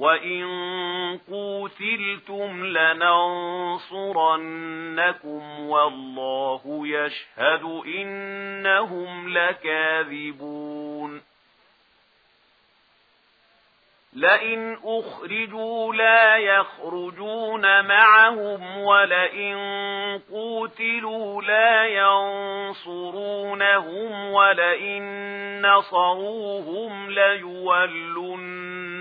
وَإِن قُوتِلْتُمْ لَنَنصُرَنَّكُمْ وَاللَّهُ يَشْهَدُ إِنَّهُمْ لَكَاذِبُونَ لئن أخرجوا لا يخرجون معهم ولئن قوتلوا لا ينصرونهم ولئن نصروهم ليولون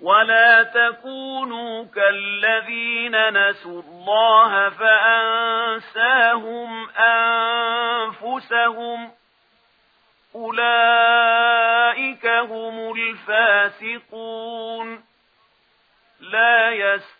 ولا تكونوا كالذين نسوا الله فأنساهم أنفسهم أولئك هم الفاسقون لا يستطيعون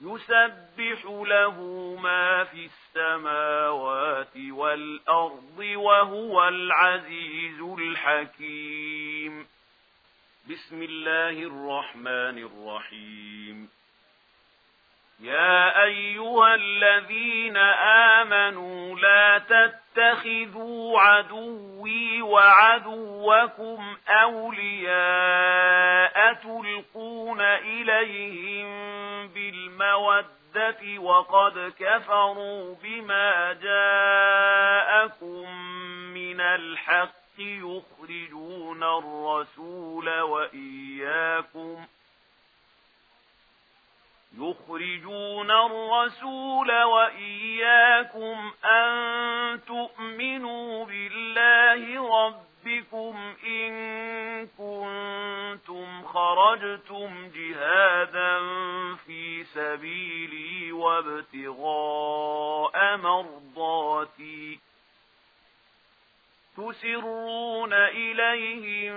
يسبح له ما في السماوات والأرض وهو العزيز الحكيم. بسم الله الرحمن الرحيم. يا أيها الذين آمنوا لا تتخذوا عدوي وعدوكم أولياء تلقون إليهم الْمَوَدَّةِ وَقَدْ كَفَرُوا بِمَا جَاءَكُم مِّنَ الْحَقِّ يُخْرِجُونَ الرَّسُولَ وَإِيَّاكُمْ يُخْرِجُونَ الرَّسُولَ وَإِيَّاكُمْ أَن تُؤْمِنُوا بِاللَّهِ رَبِّكُمْ إِن كُنتُمْ خَرَجْتُمْ جِهَادًا سبيلي وابتغاء مرضاتي. تسرون إليهم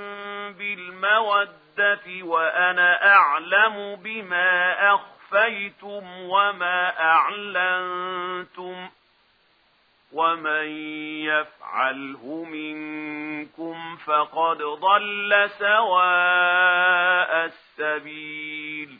بالمودة وأنا أعلم بما أخفيتم وما أعلنتم ومن يفعله منكم فقد ضل سواء السبيل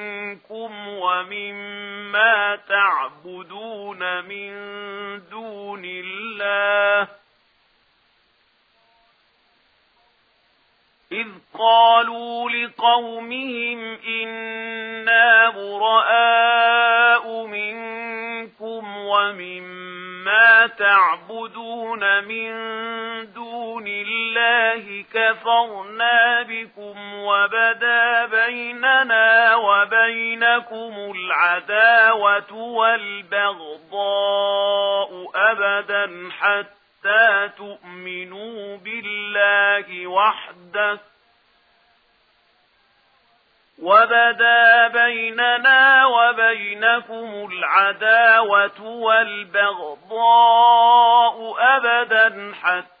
رَبُّكُمْ وَمِمَّا تَعْبُدُونَ مِن دُونِ اللَّهِ إِذْ قَالُوا لِقَوْمِهِمْ إِنَّا بُرَآءُ مِنكُمْ وَمِمَّا تَعْبُدُونَ مِن دُونِ دون الله كفرنا بكم وبدا بيننا وبينكم العداوة والبغضاء أبدا حتى تؤمنوا بالله وحده وبدا بيننا وبينكم العداوة والبغضاء أبدا حتى